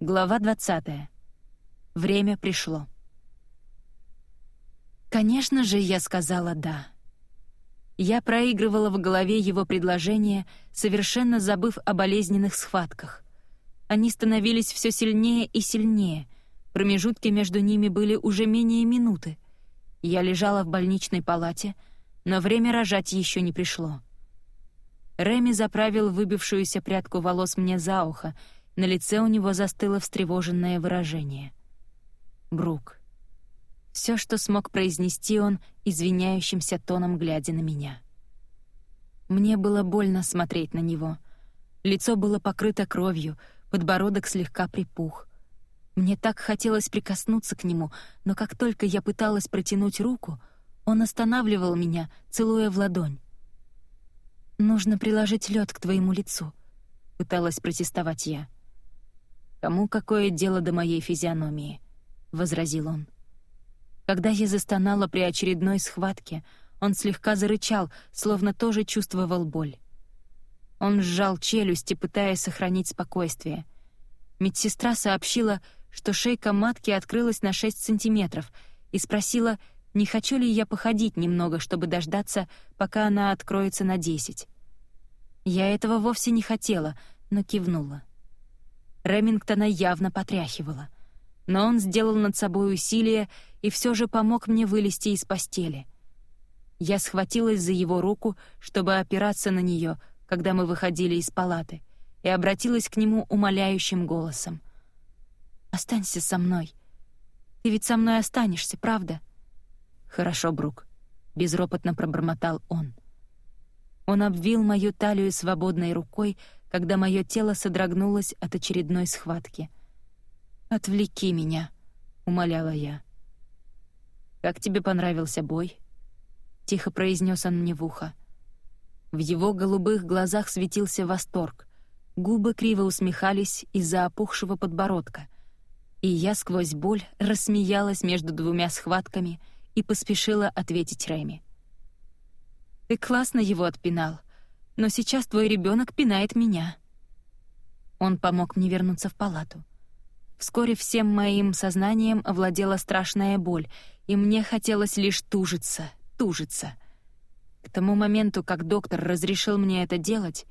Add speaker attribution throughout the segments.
Speaker 1: Глава 20. Время пришло. Конечно же, я сказала «да». Я проигрывала в голове его предложение, совершенно забыв о болезненных схватках. Они становились все сильнее и сильнее. Промежутки между ними были уже менее минуты. Я лежала в больничной палате, но время рожать еще не пришло. Реми заправил выбившуюся прядку волос мне за ухо, на лице у него застыло встревоженное выражение. «Брук». Все, что смог произнести он, извиняющимся тоном глядя на меня. Мне было больно смотреть на него. Лицо было покрыто кровью, подбородок слегка припух. Мне так хотелось прикоснуться к нему, но как только я пыталась протянуть руку, он останавливал меня, целуя в ладонь. «Нужно приложить лед к твоему лицу», — пыталась протестовать я. «Кому какое дело до моей физиономии?» — возразил он. Когда я застонала при очередной схватке, он слегка зарычал, словно тоже чувствовал боль. Он сжал челюсти, пытаясь сохранить спокойствие. Медсестра сообщила, что шейка матки открылась на 6 сантиметров, и спросила, не хочу ли я походить немного, чтобы дождаться, пока она откроется на 10. Я этого вовсе не хотела, но кивнула. Ремингтона явно потряхивала. Но он сделал над собой усилие и все же помог мне вылезти из постели. Я схватилась за его руку, чтобы опираться на нее, когда мы выходили из палаты, и обратилась к нему умоляющим голосом. «Останься со мной. Ты ведь со мной останешься, правда?» «Хорошо, Брук», — безропотно пробормотал он. Он обвил мою талию свободной рукой, когда мое тело содрогнулось от очередной схватки. «Отвлеки меня», — умоляла я. «Как тебе понравился бой?» — тихо произнес он мне в ухо. В его голубых глазах светился восторг. Губы криво усмехались из-за опухшего подбородка. И я сквозь боль рассмеялась между двумя схватками и поспешила ответить Рэми. «Ты классно его отпинал, но сейчас твой ребенок пинает меня». Он помог мне вернуться в палату. Вскоре всем моим сознанием овладела страшная боль, и мне хотелось лишь тужиться, тужиться — к тому моменту, как доктор разрешил мне это делать,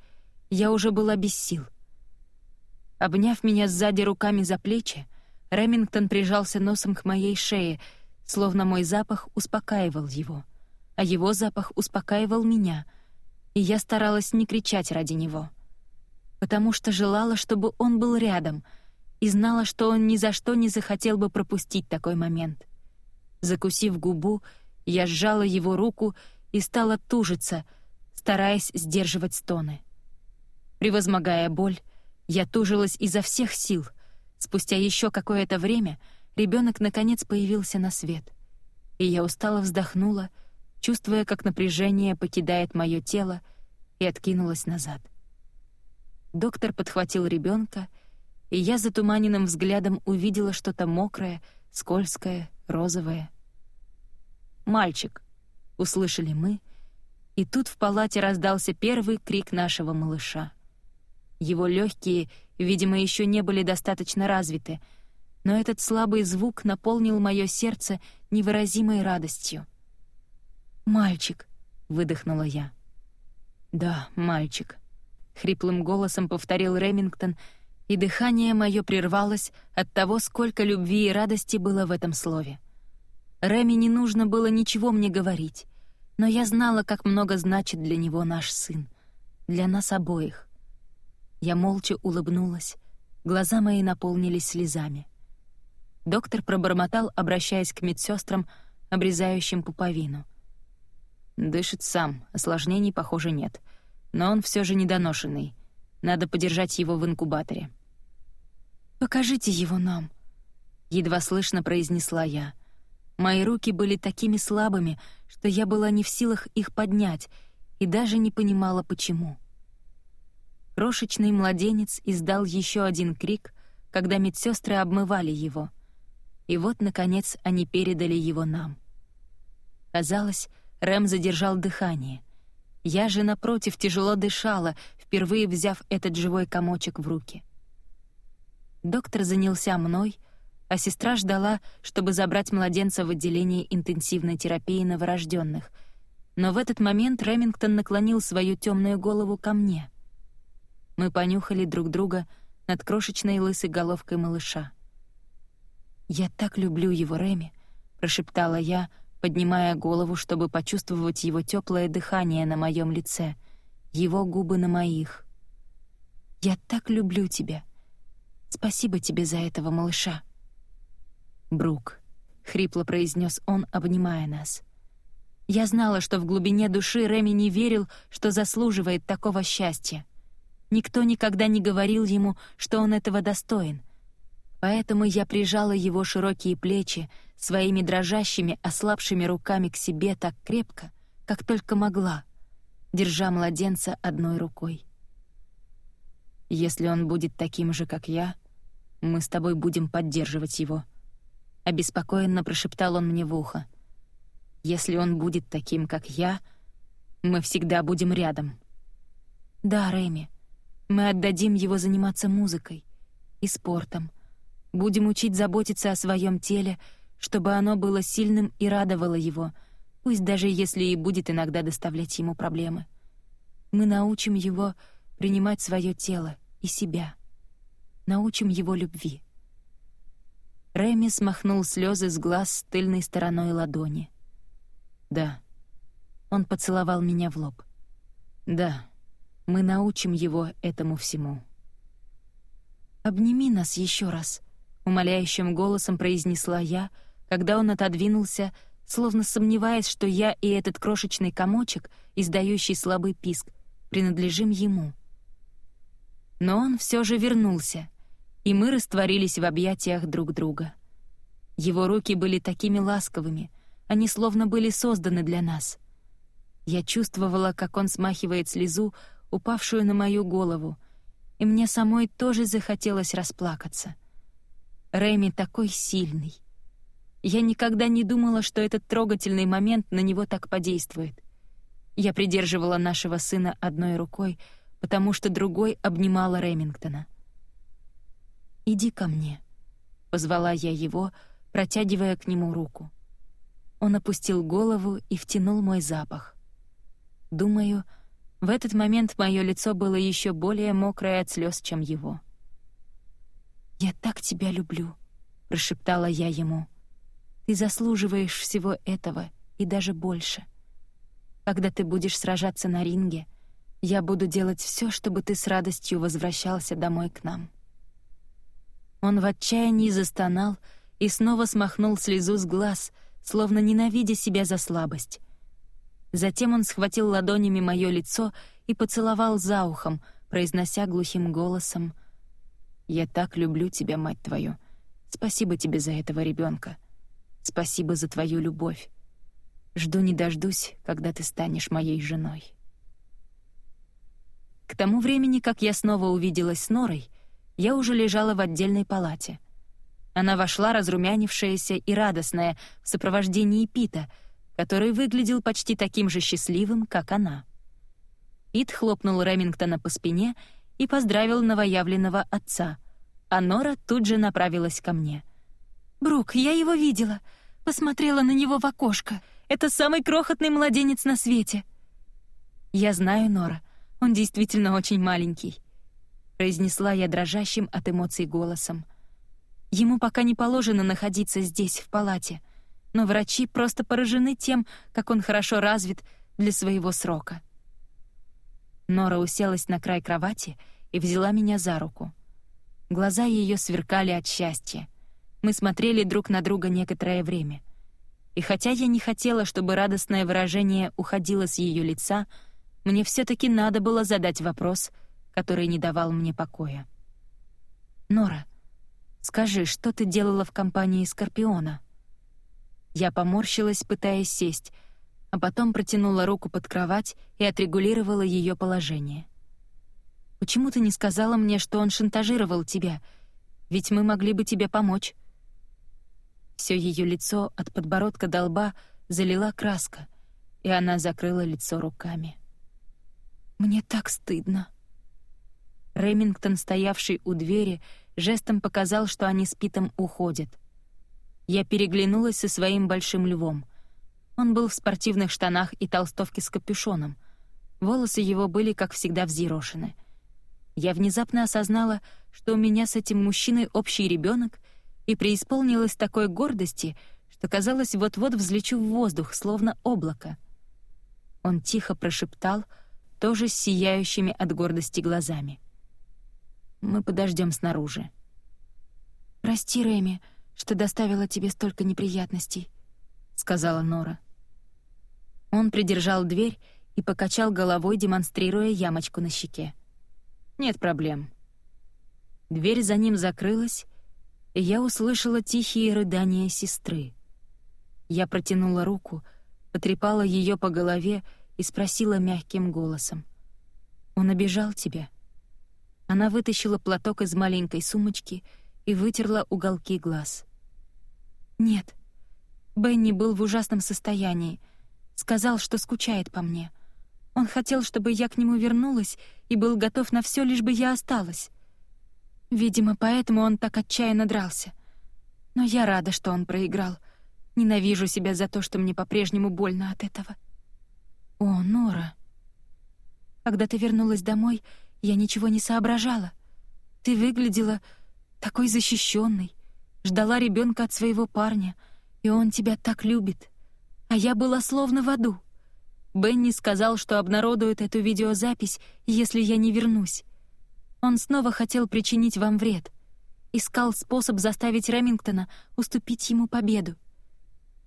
Speaker 1: я уже была без сил. Обняв меня сзади руками за плечи, Ремингтон прижался носом к моей шее, словно мой запах успокаивал его, а его запах успокаивал меня, и я старалась не кричать ради него, потому что желала, чтобы он был рядом, и знала, что он ни за что не захотел бы пропустить такой момент. Закусив губу, я сжала его руку и стала тужиться, стараясь сдерживать стоны. Превозмогая боль, я тужилась изо всех сил. Спустя еще какое-то время ребенок наконец появился на свет. И я устало вздохнула, чувствуя, как напряжение покидает мое тело, и откинулась назад. Доктор подхватил ребенка, и я затуманенным взглядом увидела что-то мокрое, скользкое, розовое. «Мальчик», — услышали мы, и тут в палате раздался первый крик нашего малыша. Его легкие, видимо, еще не были достаточно развиты, но этот слабый звук наполнил мое сердце невыразимой радостью. «Мальчик», — выдохнула я. «Да, мальчик», — хриплым голосом повторил Ремингтон, и дыхание мое прервалось от того, сколько любви и радости было в этом слове. Реми не нужно было ничего мне говорить, но я знала, как много значит для него наш сын, для нас обоих. Я молча улыбнулась, глаза мои наполнились слезами. Доктор пробормотал, обращаясь к медсестрам, обрезающим пуповину. «Дышит сам, осложнений, похоже, нет. Но он все же недоношенный. Надо подержать его в инкубаторе». «Покажите его нам», — едва слышно произнесла я — Мои руки были такими слабыми, что я была не в силах их поднять и даже не понимала, почему. Крошечный младенец издал еще один крик, когда медсестры обмывали его. И вот, наконец, они передали его нам. Казалось, Рэм задержал дыхание. Я же, напротив, тяжело дышала, впервые взяв этот живой комочек в руки. Доктор занялся мной, а сестра ждала, чтобы забрать младенца в отделение интенсивной терапии новорожденных. Но в этот момент Ремингтон наклонил свою темную голову ко мне. Мы понюхали друг друга над крошечной лысой головкой малыша. «Я так люблю его, Реми», — прошептала я, поднимая голову, чтобы почувствовать его теплое дыхание на моем лице, его губы на моих. «Я так люблю тебя. Спасибо тебе за этого малыша». «Брук», — хрипло произнес он, обнимая нас. Я знала, что в глубине души Реми не верил, что заслуживает такого счастья. Никто никогда не говорил ему, что он этого достоин. Поэтому я прижала его широкие плечи своими дрожащими, ослабшими руками к себе так крепко, как только могла, держа младенца одной рукой. «Если он будет таким же, как я, мы с тобой будем поддерживать его», — обеспокоенно прошептал он мне в ухо. «Если он будет таким, как я, мы всегда будем рядом». «Да, Рэми, мы отдадим его заниматься музыкой и спортом, будем учить заботиться о своем теле, чтобы оно было сильным и радовало его, пусть даже если и будет иногда доставлять ему проблемы. Мы научим его принимать свое тело и себя. Научим его любви. Рэми смахнул слезы с глаз с тыльной стороной ладони. «Да». Он поцеловал меня в лоб. «Да, мы научим его этому всему». «Обними нас еще раз», — умоляющим голосом произнесла я, когда он отодвинулся, словно сомневаясь, что я и этот крошечный комочек, издающий слабый писк, принадлежим ему. Но он все же вернулся, и мы растворились в объятиях друг друга. Его руки были такими ласковыми, они словно были созданы для нас. Я чувствовала, как он смахивает слезу, упавшую на мою голову, и мне самой тоже захотелось расплакаться. Рэми такой сильный. Я никогда не думала, что этот трогательный момент на него так подействует. Я придерживала нашего сына одной рукой, потому что другой обнимала Ремингтона. «Иди ко мне», — позвала я его, протягивая к нему руку. Он опустил голову и втянул мой запах. Думаю, в этот момент мое лицо было еще более мокрое от слез, чем его. «Я так тебя люблю», — прошептала я ему. «Ты заслуживаешь всего этого и даже больше». Когда ты будешь сражаться на ринге, я буду делать все, чтобы ты с радостью возвращался домой к нам». Он в отчаянии застонал и снова смахнул слезу с глаз, словно ненавидя себя за слабость. Затем он схватил ладонями мое лицо и поцеловал за ухом, произнося глухим голосом «Я так люблю тебя, мать твою. Спасибо тебе за этого ребенка. Спасибо за твою любовь. Жду не дождусь, когда ты станешь моей женой. К тому времени, как я снова увиделась с Норой, я уже лежала в отдельной палате. Она вошла разрумянившаяся и радостная в сопровождении Пита, который выглядел почти таким же счастливым, как она. Пит хлопнул Ремингтона по спине и поздравил новоявленного отца, а Нора тут же направилась ко мне. «Брук, я его видела. Посмотрела на него в окошко. Это самый крохотный младенец на свете». «Я знаю, Нора, он действительно очень маленький», — произнесла я дрожащим от эмоций голосом. «Ему пока не положено находиться здесь, в палате, но врачи просто поражены тем, как он хорошо развит для своего срока». Нора уселась на край кровати и взяла меня за руку. Глаза ее сверкали от счастья. Мы смотрели друг на друга некоторое время. И хотя я не хотела, чтобы радостное выражение уходило с ее лица, мне все таки надо было задать вопрос, который не давал мне покоя. «Нора, скажи, что ты делала в компании Скорпиона?» Я поморщилась, пытаясь сесть, а потом протянула руку под кровать и отрегулировала ее положение. «Почему ты не сказала мне, что он шантажировал тебя? Ведь мы могли бы тебе помочь». Все ее лицо от подбородка до лба залила краска, и она закрыла лицо руками. «Мне так стыдно». Ремингтон, стоявший у двери, жестом показал, что они с Питом уходят. Я переглянулась со своим большим львом. Он был в спортивных штанах и толстовке с капюшоном. Волосы его были, как всегда, взъерошены. Я внезапно осознала, что у меня с этим мужчиной общий ребенок, и преисполнилась такой гордости, что казалось, вот-вот взлечу в воздух, словно облако. Он тихо прошептал, тоже с сияющими от гордости глазами. «Мы подождем снаружи». «Прости, Рэми, что доставила тебе столько неприятностей», — сказала Нора. Он придержал дверь и покачал головой, демонстрируя ямочку на щеке. «Нет проблем». Дверь за ним закрылась, и я услышала тихие рыдания сестры. Я протянула руку, потрепала ее по голове и спросила мягким голосом. «Он обижал тебя?» Она вытащила платок из маленькой сумочки и вытерла уголки глаз. «Нет. Бенни был в ужасном состоянии. Сказал, что скучает по мне. Он хотел, чтобы я к нему вернулась и был готов на все, лишь бы я осталась. Видимо, поэтому он так отчаянно дрался. Но я рада, что он проиграл. Ненавижу себя за то, что мне по-прежнему больно от этого. О, Нора. Когда ты вернулась домой, я ничего не соображала. Ты выглядела такой защищенной, ждала ребенка от своего парня, и он тебя так любит. А я была словно в аду. Бенни сказал, что обнародует эту видеозапись, если я не вернусь. Он снова хотел причинить вам вред. Искал способ заставить Ремингтона уступить ему победу.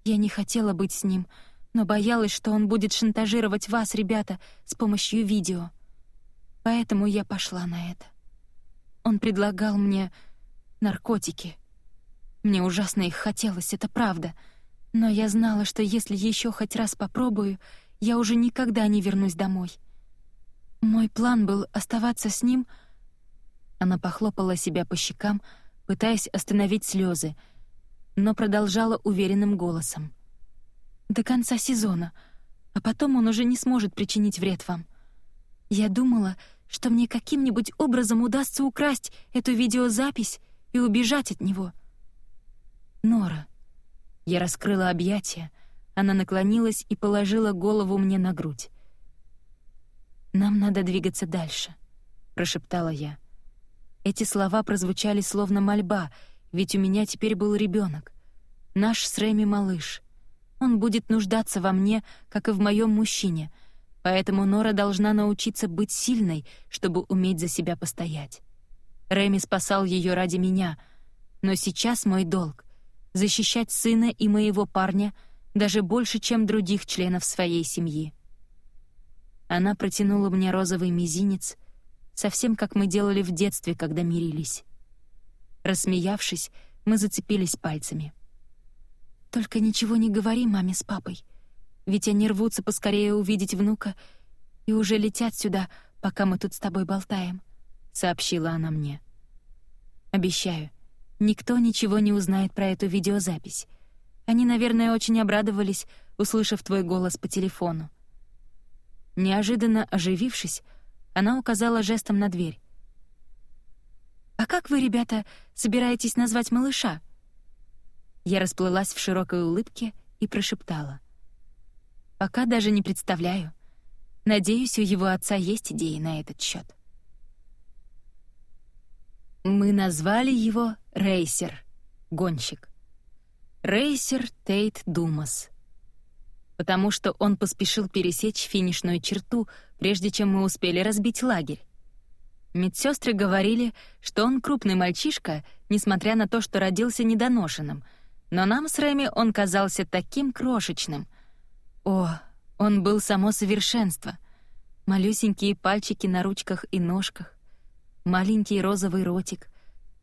Speaker 1: Я не хотела быть с ним, но боялась, что он будет шантажировать вас, ребята, с помощью видео. Поэтому я пошла на это. Он предлагал мне наркотики. Мне ужасно их хотелось, это правда. Но я знала, что если еще хоть раз попробую, я уже никогда не вернусь домой. Мой план был оставаться с ним — она похлопала себя по щекам, пытаясь остановить слезы, но продолжала уверенным голосом. «До конца сезона, а потом он уже не сможет причинить вред вам. Я думала, что мне каким-нибудь образом удастся украсть эту видеозапись и убежать от него». «Нора». Я раскрыла объятия, она наклонилась и положила голову мне на грудь. «Нам надо двигаться дальше», — прошептала я. Эти слова прозвучали словно мольба, ведь у меня теперь был ребенок, Наш с Рэми малыш. Он будет нуждаться во мне, как и в моем мужчине, поэтому Нора должна научиться быть сильной, чтобы уметь за себя постоять. Рэми спасал ее ради меня, но сейчас мой долг — защищать сына и моего парня даже больше, чем других членов своей семьи. Она протянула мне розовый мизинец — совсем как мы делали в детстве, когда мирились. Рассмеявшись, мы зацепились пальцами. «Только ничего не говори маме с папой, ведь они рвутся поскорее увидеть внука и уже летят сюда, пока мы тут с тобой болтаем», — сообщила она мне. «Обещаю, никто ничего не узнает про эту видеозапись. Они, наверное, очень обрадовались, услышав твой голос по телефону». Неожиданно оживившись, она указала жестом на дверь. «А как вы, ребята, собираетесь назвать малыша?» Я расплылась в широкой улыбке и прошептала. «Пока даже не представляю. Надеюсь, у его отца есть идеи на этот счет. Мы назвали его Рейсер, гонщик. Рейсер Тейт Думас. Потому что он поспешил пересечь финишную черту — прежде чем мы успели разбить лагерь. Медсестры говорили, что он крупный мальчишка, несмотря на то, что родился недоношенным, но нам с Рэми он казался таким крошечным. О, он был само совершенство. Малюсенькие пальчики на ручках и ножках, маленький розовый ротик,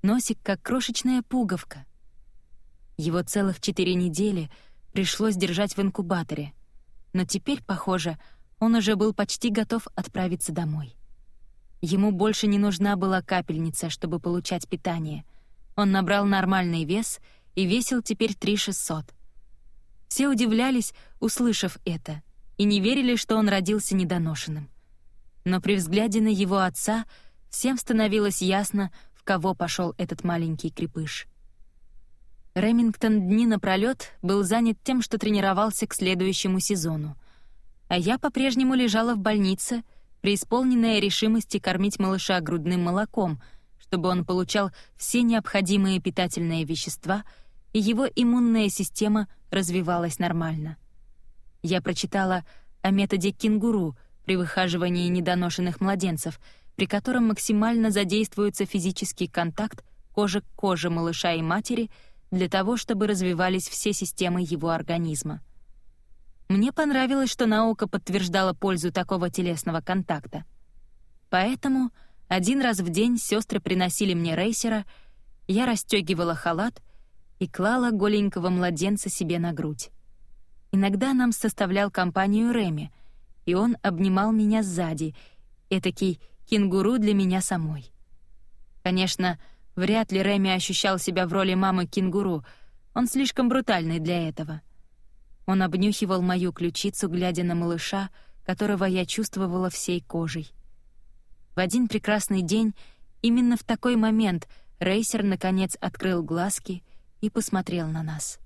Speaker 1: носик как крошечная пуговка. Его целых четыре недели пришлось держать в инкубаторе, но теперь, похоже, он уже был почти готов отправиться домой. Ему больше не нужна была капельница, чтобы получать питание. Он набрал нормальный вес и весил теперь 3600. Все удивлялись, услышав это, и не верили, что он родился недоношенным. Но при взгляде на его отца всем становилось ясно, в кого пошел этот маленький крепыш. Ремингтон дни напролёт был занят тем, что тренировался к следующему сезону, а я по-прежнему лежала в больнице, преисполненная решимости кормить малыша грудным молоком, чтобы он получал все необходимые питательные вещества, и его иммунная система развивалась нормально. Я прочитала о методе кенгуру при выхаживании недоношенных младенцев, при котором максимально задействуется физический контакт кожи к коже малыша и матери для того, чтобы развивались все системы его организма. Мне понравилось, что наука подтверждала пользу такого телесного контакта. Поэтому один раз в день сестры приносили мне рейсера, я расстегивала халат и клала голенького младенца себе на грудь. Иногда нам составлял компанию Реми, и он обнимал меня сзади, этакий кенгуру для меня самой. Конечно, вряд ли Реми ощущал себя в роли мамы кенгуру, он слишком брутальный для этого. Он обнюхивал мою ключицу, глядя на малыша, которого я чувствовала всей кожей. В один прекрасный день, именно в такой момент, рейсер наконец открыл глазки и посмотрел на нас.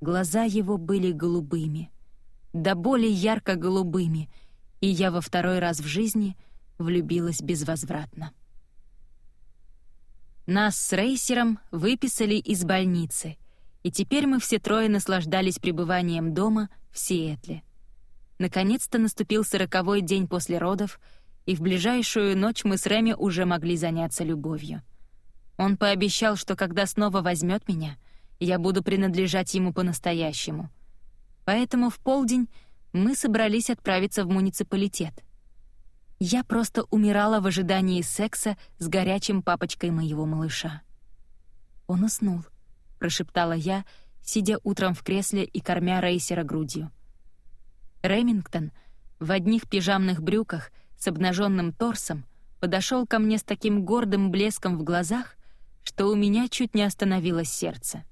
Speaker 1: Глаза его были голубыми, до боли ярко-голубыми, и я во второй раз в жизни влюбилась безвозвратно. Нас с Рейсером выписали из больницы, и теперь мы все трое наслаждались пребыванием дома в Сиэтле. Наконец-то наступил сороковой день после родов, и в ближайшую ночь мы с Реми уже могли заняться любовью. Он пообещал, что когда снова возьмет меня — я буду принадлежать ему по-настоящему. Поэтому в полдень мы собрались отправиться в муниципалитет. Я просто умирала в ожидании секса с горячим папочкой моего малыша. «Он уснул», — прошептала я, сидя утром в кресле и кормя рейсера грудью. Ремингтон в одних пижамных брюках с обнаженным торсом подошел ко мне с таким гордым блеском в глазах, что у меня чуть не остановилось сердце.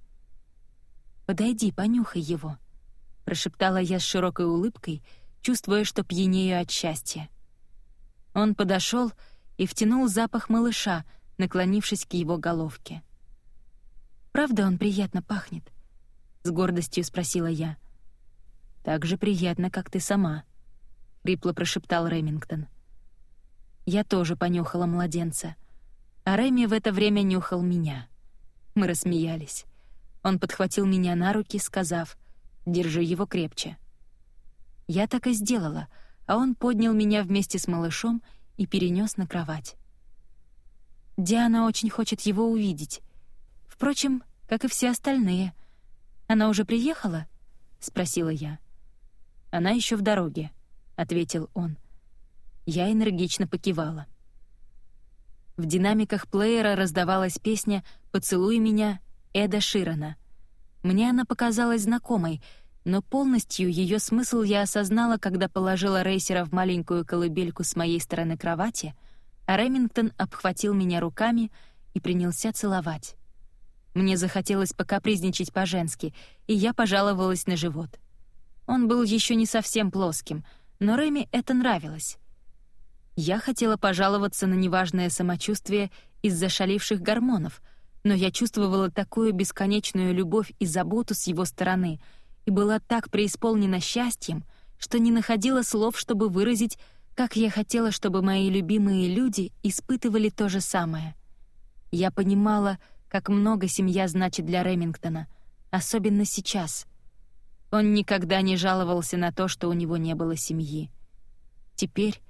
Speaker 1: «Подойди, понюхай его», — прошептала я с широкой улыбкой, чувствуя, что пьянею от счастья. Он подошел и втянул запах малыша, наклонившись к его головке. «Правда он приятно пахнет?» — с гордостью спросила я. «Так же приятно, как ты сама», — хрипло прошептал Ремингтон. Я тоже понюхала младенца, а Реми в это время нюхал меня. Мы рассмеялись. Он подхватил меня на руки, сказав «Держи его крепче». Я так и сделала, а он поднял меня вместе с малышом и перенес на кровать. Диана очень хочет его увидеть. Впрочем, как и все остальные. Она уже приехала? спросила я. Она еще в дороге, ответил он. Я энергично покивала. В динамиках плеера раздавалась песня «Поцелуй меня» Эда Ширана. Мне она показалась знакомой, но полностью ее смысл я осознала, когда положила рейсера в маленькую колыбельку с моей стороны кровати, а Ремингтон обхватил меня руками и принялся целовать. Мне захотелось покапризничать по-женски, и я пожаловалась на живот. Он был еще не совсем плоским, но Реми это нравилось. Я хотела пожаловаться на неважное самочувствие из-за шаливших гормонов — но я чувствовала такую бесконечную любовь и заботу с его стороны и была так преисполнена счастьем, что не находила слов, чтобы выразить, как я хотела, чтобы мои любимые люди испытывали то же самое. Я понимала, как много семья значит для Ремингтона, особенно сейчас. Он никогда не жаловался на то, что у него не было семьи. Теперь,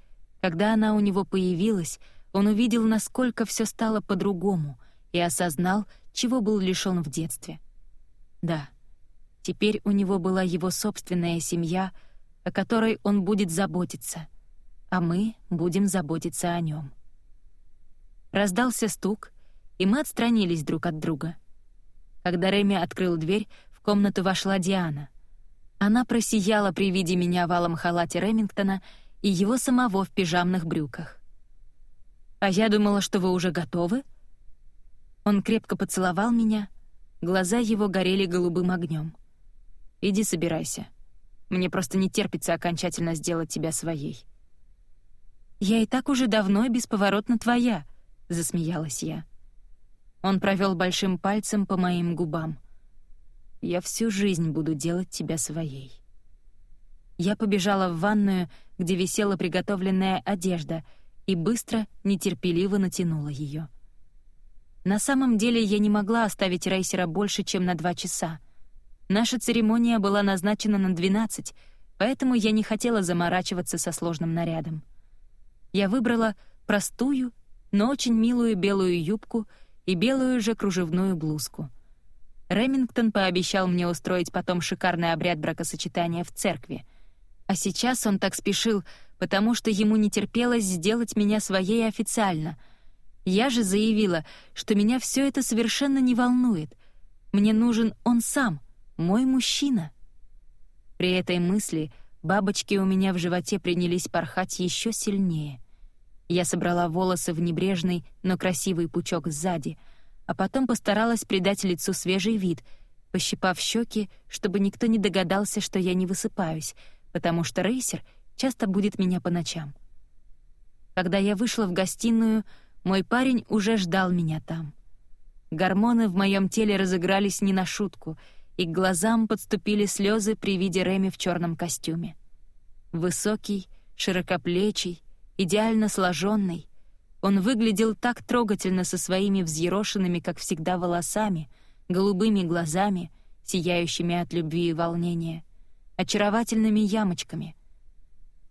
Speaker 1: когда она у него появилась, он увидел, насколько все стало по-другому — и осознал, чего был лишён в детстве. Да, теперь у него была его собственная семья, о которой он будет заботиться, а мы будем заботиться о нём. Раздался стук, и мы отстранились друг от друга. Когда Реми открыл дверь, в комнату вошла Диана. Она просияла при виде меня в алом халате Ремингтона и его самого в пижамных брюках. «А я думала, что вы уже готовы?» Он крепко поцеловал меня, глаза его горели голубым огнем. «Иди собирайся. Мне просто не терпится окончательно сделать тебя своей». «Я и так уже давно и бесповоротно твоя», — засмеялась я. Он провел большим пальцем по моим губам. «Я всю жизнь буду делать тебя своей». Я побежала в ванную, где висела приготовленная одежда, и быстро, нетерпеливо натянула ее. На самом деле я не могла оставить рейсера больше, чем на два часа. Наша церемония была назначена на 12, поэтому я не хотела заморачиваться со сложным нарядом. Я выбрала простую, но очень милую белую юбку и белую же кружевную блузку. Ремингтон пообещал мне устроить потом шикарный обряд бракосочетания в церкви. А сейчас он так спешил, потому что ему не терпелось сделать меня своей официально — я же заявила, что меня все это совершенно не волнует. Мне нужен он сам, мой мужчина. При этой мысли бабочки у меня в животе принялись порхать еще сильнее. Я собрала волосы в небрежный, но красивый пучок сзади, а потом постаралась придать лицу свежий вид, пощипав щеки, чтобы никто не догадался, что я не высыпаюсь, потому что рейсер часто будет меня по ночам. Когда я вышла в гостиную, мой парень уже ждал меня там. Гормоны в моем теле разыгрались не на шутку, и к глазам подступили слезы при виде Реми в черном костюме. Высокий, широкоплечий, идеально сложенный, он выглядел так трогательно со своими взъерошенными, как всегда, волосами, голубыми глазами, сияющими от любви и волнения, очаровательными ямочками.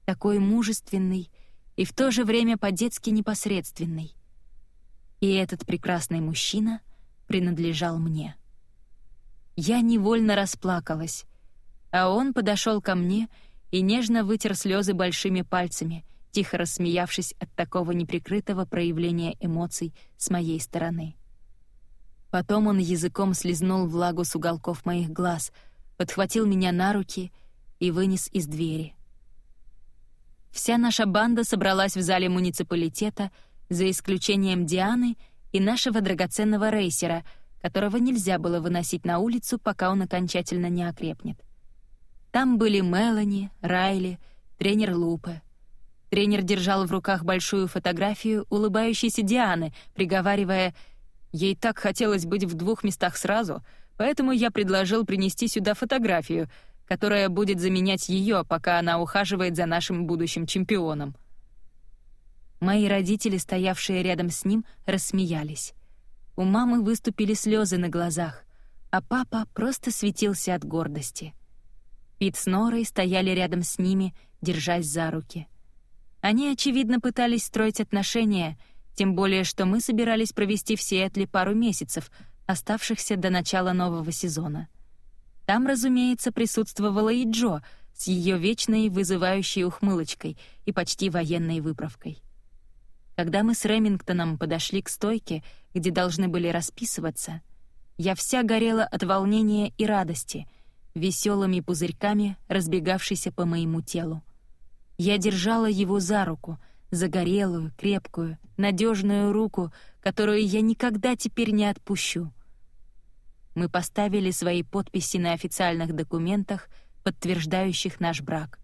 Speaker 1: Такой мужественный и в то же время по-детски непосредственный. И этот прекрасный мужчина принадлежал мне. Я невольно расплакалась, а он подошел ко мне и нежно вытер слезы большими пальцами, тихо рассмеявшись от такого неприкрытого проявления эмоций с моей стороны. Потом он языком слезнул влагу с уголков моих глаз, подхватил меня на руки и вынес из двери. Вся наша банда собралась в зале муниципалитета — за исключением Дианы и нашего драгоценного рейсера, которого нельзя было выносить на улицу, пока он окончательно не окрепнет. Там были Мелани, Райли, тренер Лупе. Тренер держал в руках большую фотографию улыбающейся Дианы, приговаривая «Ей так хотелось быть в двух местах сразу, поэтому я предложил принести сюда фотографию, которая будет заменять ее, пока она ухаживает за нашим будущим чемпионом». Мои родители, стоявшие рядом с ним, рассмеялись. У мамы выступили слезы на глазах, а папа просто светился от гордости. Пит с Норой стояли рядом с ними, держась за руки. Они, очевидно, пытались строить отношения, тем более что мы собирались провести в Сиэтле пару месяцев, оставшихся до начала нового сезона. Там, разумеется, присутствовала и Джо с ее вечной вызывающей ухмылочкой и почти военной выправкой. Когда мы с Ремингтоном подошли к стойке, где должны были расписываться, я вся горела от волнения и радости, веселыми пузырьками, разбегавшейся по моему телу. Я держала его за руку, загорелую, крепкую, надежную руку, которую я никогда теперь не отпущу. Мы поставили свои подписи на официальных документах, подтверждающих наш брак.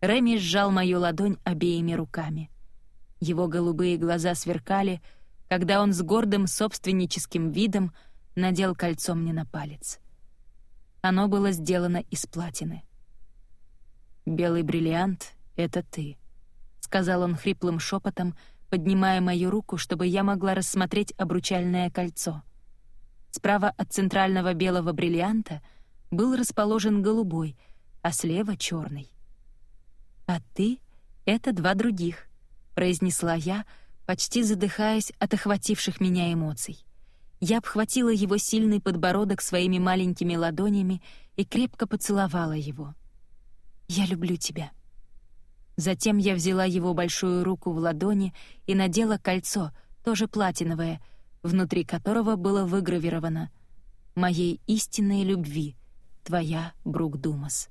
Speaker 1: Реми сжал мою ладонь обеими руками. Его голубые глаза сверкали, когда он с гордым собственническим видом надел кольцо мне на палец. Оно было сделано из платины. «Белый бриллиант — это ты», — сказал он хриплым шепотом, поднимая мою руку, чтобы я могла рассмотреть обручальное кольцо. Справа от центрального белого бриллианта был расположен голубой, а слева — черный. «А ты — это два других», — произнесла я, почти задыхаясь от охвативших меня эмоций. Я обхватила его сильный подбородок своими маленькими ладонями и крепко поцеловала его. «Я люблю тебя». Затем я взяла его большую руку в ладони и надела кольцо, тоже платиновое, внутри которого было выгравировано «Моей истинной любви, твоя Брук Думас».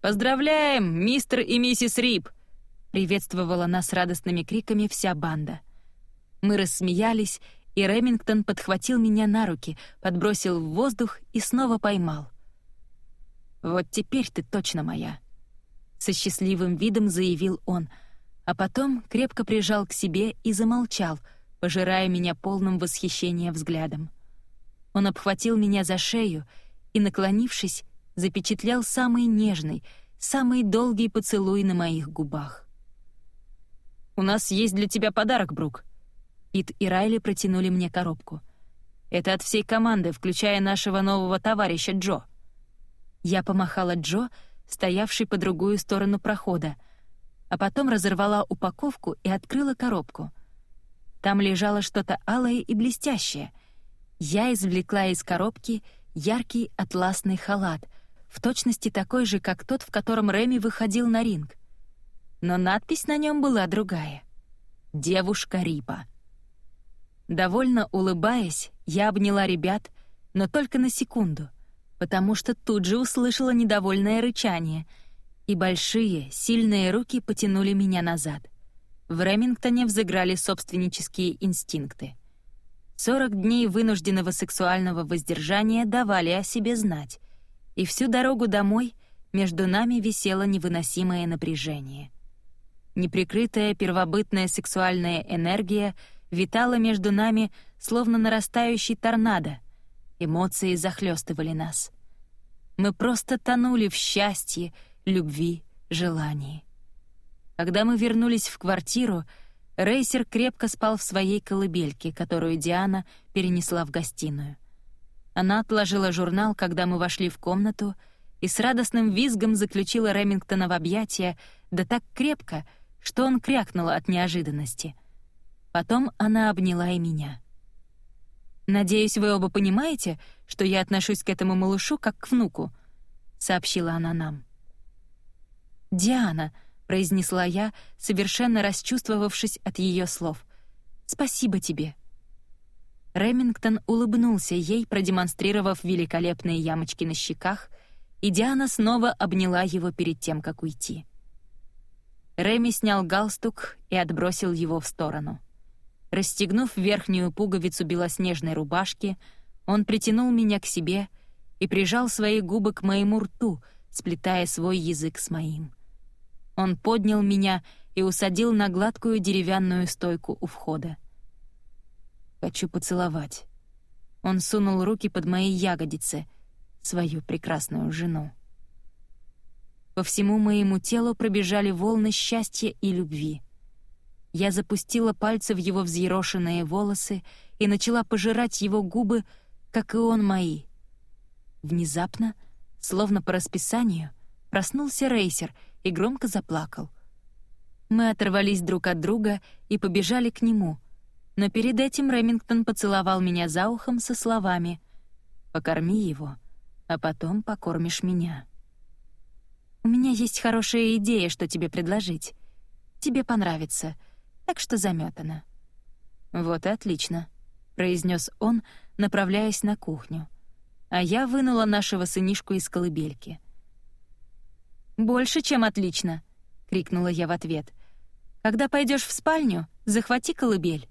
Speaker 1: «Поздравляем, мистер и миссис Рип!» Приветствовала нас радостными криками вся банда. Мы рассмеялись, и Ремингтон подхватил меня на руки, подбросил в воздух и снова поймал. «Вот теперь ты точно моя», — со счастливым видом заявил он, а потом крепко прижал к себе и замолчал, пожирая меня полным восхищения взглядом. Он обхватил меня за шею и, наклонившись, запечатлел самый нежный, самый долгий поцелуй на моих губах. «У нас есть для тебя подарок, Брук». Пит и Райли протянули мне коробку. «Это от всей команды, включая нашего нового товарища Джо». Я помахала Джо, стоявший по другую сторону прохода, а потом разорвала упаковку и открыла коробку. Там лежало что-то алое и блестящее. Я извлекла из коробки яркий атласный халат, в точности такой же, как тот, в котором Реми выходил на ринг. Но надпись на нем была другая. «Девушка Рипа». Довольно улыбаясь, я обняла ребят, но только на секунду — потому что тут же услышала недовольное рычание, и большие, сильные руки потянули меня назад. В Ремингтоне взыграли собственнические инстинкты. 40 дней вынужденного сексуального воздержания давали о себе знать, и всю дорогу домой между нами висело невыносимое напряжение. Неприкрытая первобытная сексуальная энергия витала между нами, словно нарастающий торнадо — Эмоции захлестывали нас. Мы просто тонули в счастье, любви, желании. Когда мы вернулись в квартиру, Рейсер крепко спал в своей колыбельке, которую Диана перенесла в гостиную. Она отложила журнал, когда мы вошли в комнату, и с радостным визгом заключила Ремингтона в объятия, да так крепко, что он крякнул от неожиданности. Потом она обняла и меня. «Надеюсь, вы оба понимаете, что я отношусь к этому малышу как к внуку», — сообщила она нам. «Диана», — произнесла я, совершенно расчувствовавшись от ее слов, — «спасибо тебе». Ремингтон улыбнулся ей, продемонстрировав великолепные ямочки на щеках, и Диана снова обняла его перед тем, как уйти. Реми снял галстук и отбросил его в сторону. Расстегнув верхнюю пуговицу белоснежной рубашки, он притянул меня к себе и прижал свои губы к моему рту, сплетая свой язык с моим. Он поднял меня и усадил на гладкую деревянную стойку у входа. «Хочу поцеловать». Он сунул руки под мои ягодицы, свою прекрасную жену. По всему моему телу пробежали волны счастья и любви — я запустила пальцы в его взъерошенные волосы и начала пожирать его губы, как и он мои. Внезапно, словно по расписанию, проснулся рейсер и громко заплакал. Мы оторвались друг от друга и побежали к нему, но перед этим Ремингтон поцеловал меня за ухом со словами «Покорми его, а потом покормишь меня». «У меня есть хорошая идея, что тебе предложить. Тебе понравится», так что заметано. «Вот и отлично», — произнес он, направляясь на кухню. А я вынула нашего сынишку из колыбельки. «Больше, чем отлично», — крикнула я в ответ. «Когда пойдешь в спальню, захвати колыбель».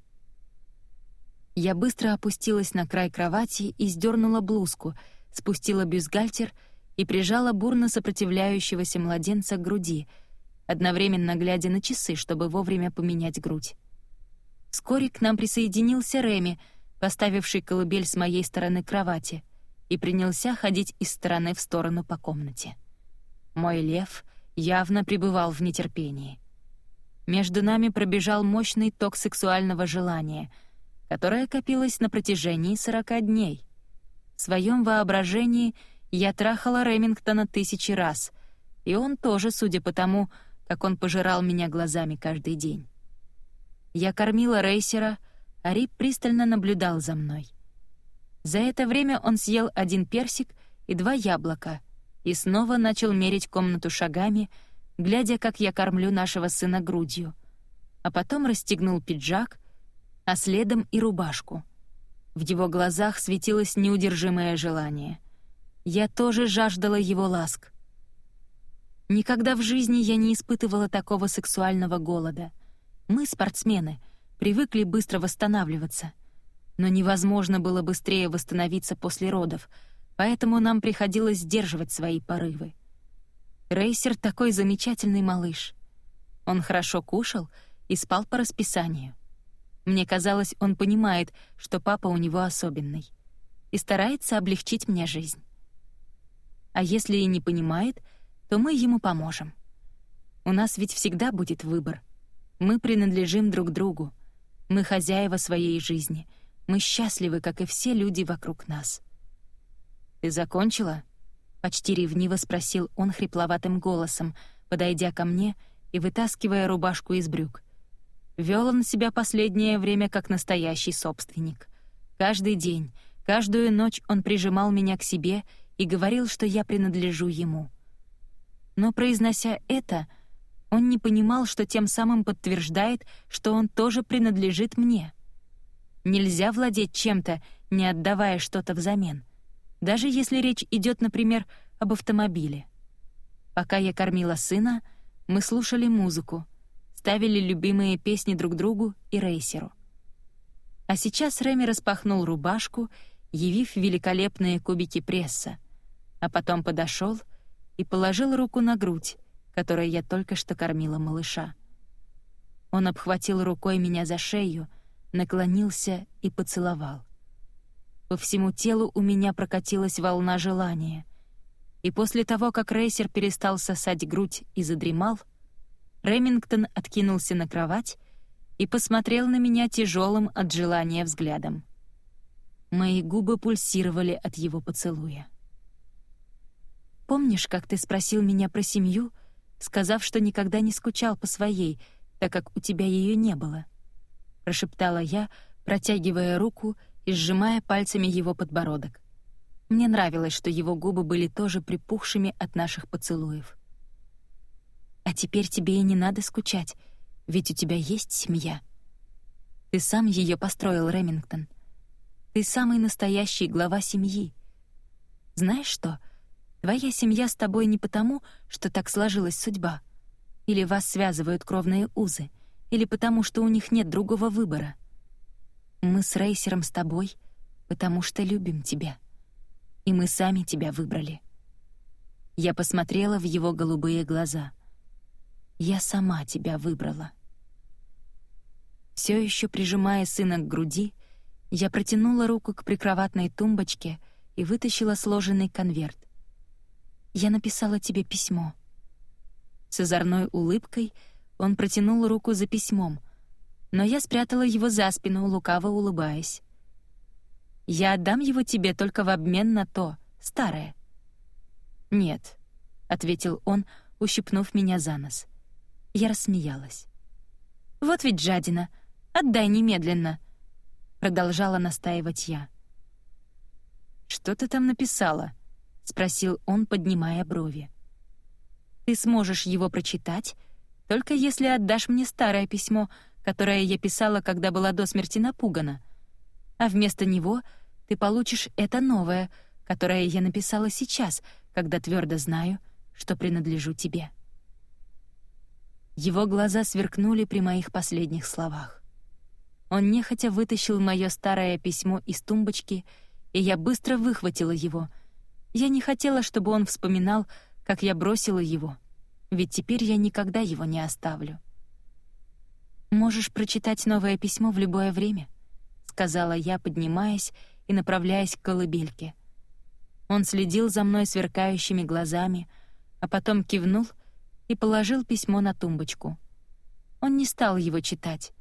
Speaker 1: Я быстро опустилась на край кровати и сдернула блузку, спустила бюстгальтер и прижала бурно сопротивляющегося младенца к груди — одновременно глядя на часы, чтобы вовремя поменять грудь. Вскоре к нам присоединился Реми, поставивший колыбель с моей стороны кровати, и принялся ходить из стороны в сторону по комнате. Мой лев явно пребывал в нетерпении. Между нами пробежал мощный ток сексуального желания, которое копилось на протяжении сорока дней. В своем воображении я трахала Ремингтона тысячи раз, и он тоже, судя по тому, как он пожирал меня глазами каждый день. Я кормила рейсера, а Рип пристально наблюдал за мной. За это время он съел один персик и два яблока и снова начал мерить комнату шагами, глядя, как я кормлю нашего сына грудью, а потом расстегнул пиджак, а следом и рубашку. В его глазах светилось неудержимое желание. Я тоже жаждала его ласк — Никогда в жизни я не испытывала такого сексуального голода. Мы, спортсмены, привыкли быстро восстанавливаться. Но невозможно было быстрее восстановиться после родов, поэтому нам приходилось сдерживать свои порывы. Рейсер такой замечательный малыш. Он хорошо кушал и спал по расписанию. Мне казалось, он понимает, что папа у него особенный, и старается облегчить мне жизнь. А если и не понимает, то мы ему поможем. У нас ведь всегда будет выбор. Мы принадлежим друг другу. Мы хозяева своей жизни. Мы счастливы, как и все люди вокруг нас. «Ты закончила?» — почти ревниво спросил он хрипловатым голосом, подойдя ко мне и вытаскивая рубашку из брюк. Вел он себя последнее время как настоящий собственник. Каждый день, каждую ночь он прижимал меня к себе и говорил, что я принадлежу ему. Но, произнося это, он не понимал, что тем самым подтверждает, что он тоже принадлежит мне. Нельзя владеть чем-то, не отдавая что-то взамен. Даже если речь идет, например, об автомобиле. Пока я кормила сына, мы слушали музыку, ставили любимые песни друг другу и рейсеру. А сейчас Реми распахнул рубашку, явив великолепные кубики пресса, а потом подошел и положил руку на грудь, которой я только что кормила малыша. Он обхватил рукой меня за шею, наклонился и поцеловал. По всему телу у меня прокатилась волна желания. И после того, как рейсер перестал сосать грудь и задремал, Ремингтон откинулся на кровать и посмотрел на меня тяжелым от желания взглядом. Мои губы пульсировали от его поцелуя. «Помнишь, как ты спросил меня про семью, сказав, что никогда не скучал по своей, так как у тебя ее не было?» — прошептала я, протягивая руку и сжимая пальцами его подбородок. Мне нравилось, что его губы были тоже припухшими от наших поцелуев. «А теперь тебе и не надо скучать, ведь у тебя есть семья. Ты сам ее построил, Ремингтон. Ты самый настоящий глава семьи. Знаешь что, твоя семья с тобой не потому, что так сложилась судьба, или вас связывают кровные узы, или потому, что у них нет другого выбора. Мы с Рейсером с тобой, потому что любим тебя» и мы сами тебя выбрали». Я посмотрела в его голубые глаза. «Я сама тебя выбрала». Все еще прижимая сына к груди, я протянула руку к прикроватной тумбочке и вытащила сложенный конверт. «Я написала тебе письмо». С озорной улыбкой он протянул руку за письмом, но я спрятала его за спину, лукаво улыбаясь. Я отдам его тебе только в обмен на то, старое». «Нет», — ответил он, ущипнув меня за нос. Я рассмеялась. «Вот ведь жадина! Отдай немедленно!» Продолжала настаивать я. «Что ты там написала?» — спросил он, поднимая брови. «Ты сможешь его прочитать, только если отдашь мне старое письмо, которое я писала, когда была до смерти напугана, а вместо него — ты получишь это новое, которое я написала сейчас, когда твердо знаю, что принадлежу тебе». Его глаза сверкнули при моих последних словах. Он нехотя вытащил мое старое письмо из тумбочки, и я быстро выхватила его. Я не хотела, чтобы он вспоминал, как я бросила его, ведь теперь я никогда его не оставлю. «Можешь прочитать новое письмо в любое время», — сказала я, поднимаясь и направляясь к колыбельке. Он следил за мной сверкающими глазами, а потом кивнул и положил письмо на тумбочку. Он не стал его читать,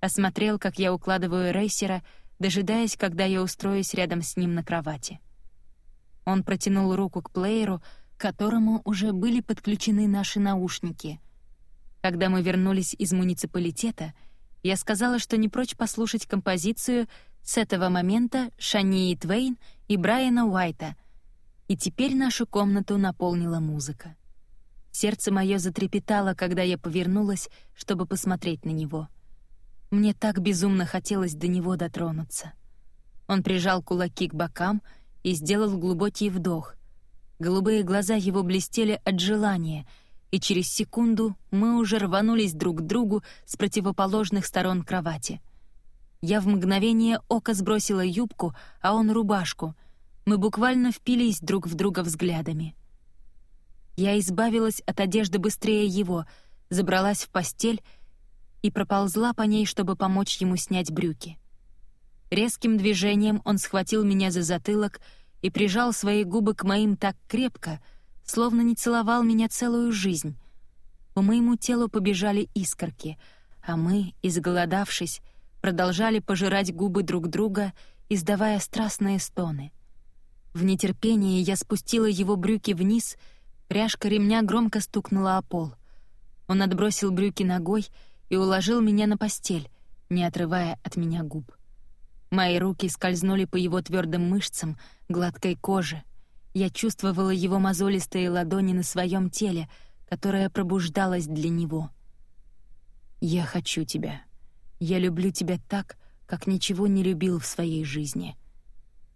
Speaker 1: а смотрел, как я укладываю рейсера, дожидаясь, когда я устроюсь рядом с ним на кровати. Он протянул руку к плееру, к которому уже были подключены наши наушники. Когда мы вернулись из муниципалитета, я сказала, что не прочь послушать композицию с этого момента Шании Твейн и Брайана Уайта, и теперь нашу комнату наполнила музыка. Сердце мое затрепетало, когда я повернулась, чтобы посмотреть на него. Мне так безумно хотелось до него дотронуться. Он прижал кулаки к бокам и сделал глубокий вдох. Голубые глаза его блестели от желания, и через секунду мы уже рванулись друг к другу с противоположных сторон кровати — я в мгновение ока сбросила юбку, а он рубашку. Мы буквально впились друг в друга взглядами. Я избавилась от одежды быстрее его, забралась в постель и проползла по ней, чтобы помочь ему снять брюки. Резким движением он схватил меня за затылок и прижал свои губы к моим так крепко, словно не целовал меня целую жизнь. По моему телу побежали искорки, а мы, изголодавшись, продолжали пожирать губы друг друга, издавая страстные стоны. В нетерпении я спустила его брюки вниз, пряжка ремня громко стукнула о пол. Он отбросил брюки ногой и уложил меня на постель, не отрывая от меня губ. Мои руки скользнули по его твердым мышцам, гладкой коже. Я чувствовала его мозолистые ладони на своем теле, которое пробуждалось для него. «Я хочу тебя. Я люблю тебя так, как ничего не любил в своей жизни».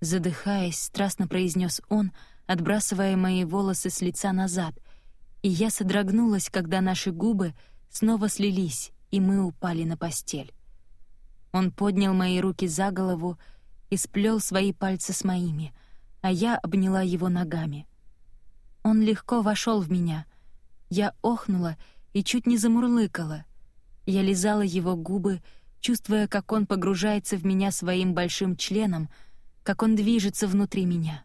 Speaker 1: Задыхаясь, страстно произнес он, отбрасывая мои волосы с лица назад, и я содрогнулась, когда наши губы снова слились, и мы упали на постель. Он поднял мои руки за голову и сплел свои пальцы с моими, а я обняла его ногами. Он легко вошел в меня. Я охнула и чуть не замурлыкала. Я лизала его губы, чувствуя, как он погружается в меня своим большим членом, как он движется внутри меня.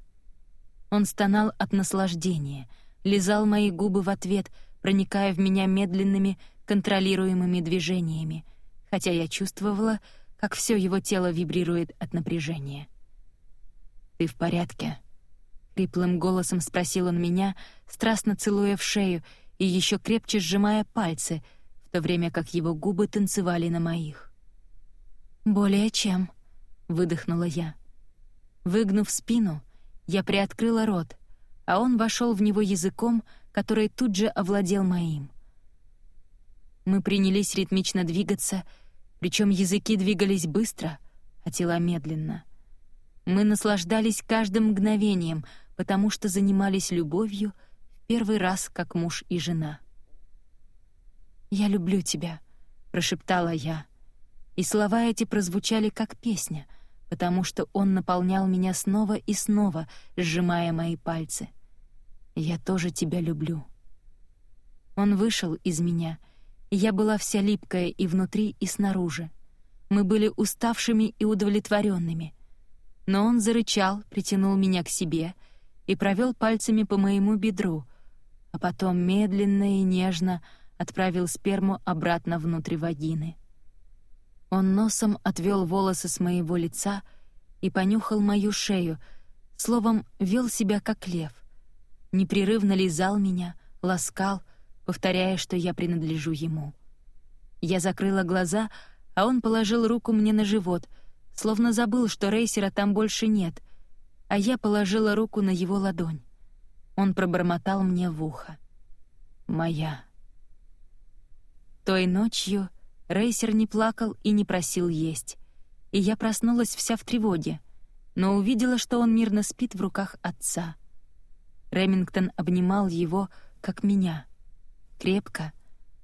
Speaker 1: Он стонал от наслаждения, лизал мои губы в ответ, проникая в меня медленными, контролируемыми движениями, хотя я чувствовала, как все его тело вибрирует от напряжения. «Ты в порядке?» — хриплым голосом спросил он меня, страстно целуя в шею и еще крепче сжимая пальцы, в то время как его губы танцевали на моих. «Более чем», — выдохнула я. Выгнув спину, я приоткрыла рот, а он вошел в него языком, который тут же овладел моим. Мы принялись ритмично двигаться, причем языки двигались быстро, а тела медленно. Мы наслаждались каждым мгновением, потому что занимались любовью в первый раз как муж и жена. «Я люблю тебя», — прошептала я. И слова эти прозвучали как песня, потому что он наполнял меня снова и снова, сжимая мои пальцы. «Я тоже тебя люблю». Он вышел из меня — я была вся липкая и внутри, и снаружи. Мы были уставшими и удовлетворенными. Но он зарычал, притянул меня к себе и провел пальцами по моему бедру, а потом медленно и нежно отправил сперму обратно внутрь вагины. Он носом отвел волосы с моего лица и понюхал мою шею, словом, вел себя как лев. Непрерывно лизал меня, ласкал — повторяя, что я принадлежу ему. Я закрыла глаза, а он положил руку мне на живот, словно забыл, что рейсера там больше нет, а я положила руку на его ладонь. Он пробормотал мне в ухо. «Моя». Той ночью рейсер не плакал и не просил есть, и я проснулась вся в тревоге, но увидела, что он мирно спит в руках отца. Ремингтон обнимал его, как меня — крепко,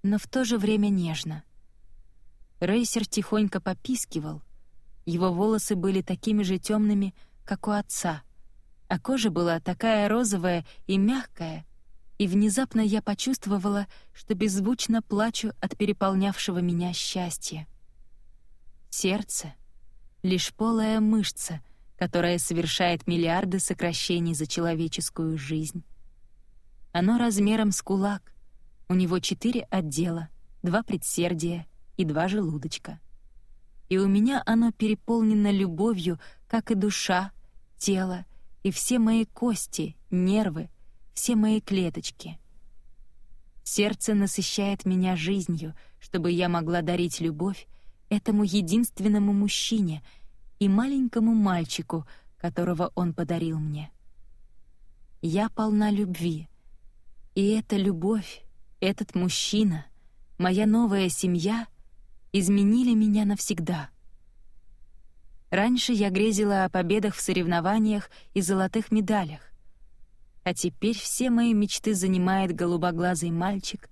Speaker 1: но в то же время нежно. Рейсер тихонько попискивал. Его волосы были такими же темными, как у отца, а кожа была такая розовая и мягкая, и внезапно я почувствовала, что беззвучно плачу от переполнявшего меня счастья. Сердце — лишь полая мышца, которая совершает миллиарды сокращений за человеческую жизнь. Оно размером с кулак — у него четыре отдела, два предсердия и два желудочка. И у меня оно переполнено любовью, как и душа, тело и все мои кости, нервы, все мои клеточки. Сердце насыщает меня жизнью, чтобы я могла дарить любовь этому единственному мужчине и маленькому мальчику, которого он подарил мне. Я полна любви, и эта любовь этот мужчина, моя новая семья изменили меня навсегда. Раньше я грезила о победах в соревнованиях и золотых медалях, а теперь все мои мечты занимает голубоглазый мальчик,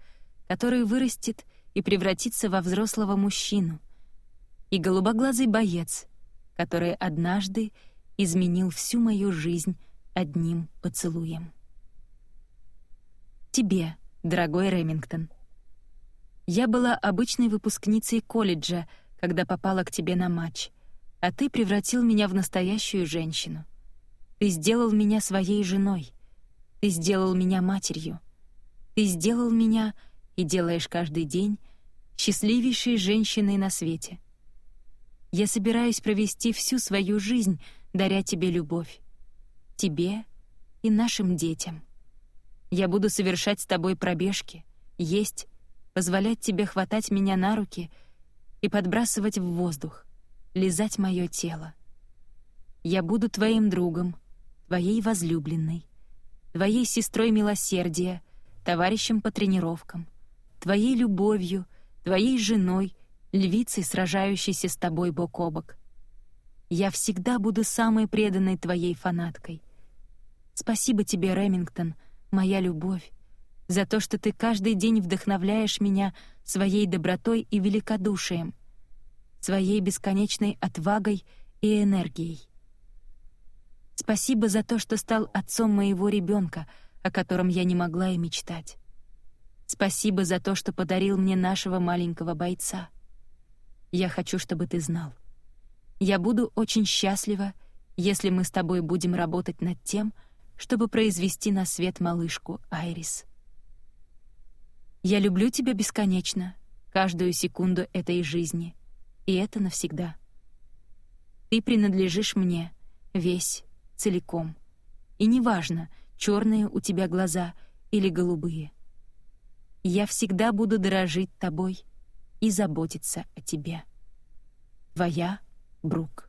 Speaker 1: который вырастет и превратится во взрослого мужчину, и голубоглазый боец, который однажды изменил всю мою жизнь одним поцелуем. Тебе — дорогой Ремингтон. Я была обычной выпускницей колледжа, когда попала к тебе на матч, а ты превратил меня в настоящую женщину. Ты сделал меня своей женой. Ты сделал меня матерью. Ты сделал меня и делаешь каждый день счастливейшей женщиной на свете. Я собираюсь провести всю свою жизнь, даря тебе любовь. Тебе и нашим детям. Я буду совершать с тобой пробежки, есть, позволять тебе хватать меня на руки и подбрасывать в воздух, лизать мое тело. Я буду твоим другом, твоей возлюбленной, твоей сестрой милосердия, товарищем по тренировкам, твоей любовью, твоей женой, львицей, сражающейся с тобой бок о бок. Я всегда буду самой преданной твоей фанаткой. Спасибо тебе, Ремингтон, моя любовь, за то, что ты каждый день вдохновляешь меня своей добротой и великодушием, своей бесконечной отвагой и энергией. Спасибо за то, что стал отцом моего ребенка, о котором я не могла и мечтать. Спасибо за то, что подарил мне нашего маленького бойца. Я хочу, чтобы ты знал. Я буду очень счастлива, если мы с тобой будем работать над тем, чтобы произвести на свет малышку Айрис. Я люблю тебя бесконечно, каждую секунду этой жизни, и это навсегда. Ты принадлежишь мне, весь, целиком. И неважно, черные у тебя глаза или голубые. Я всегда буду дорожить тобой и заботиться о тебе. Твоя Брук.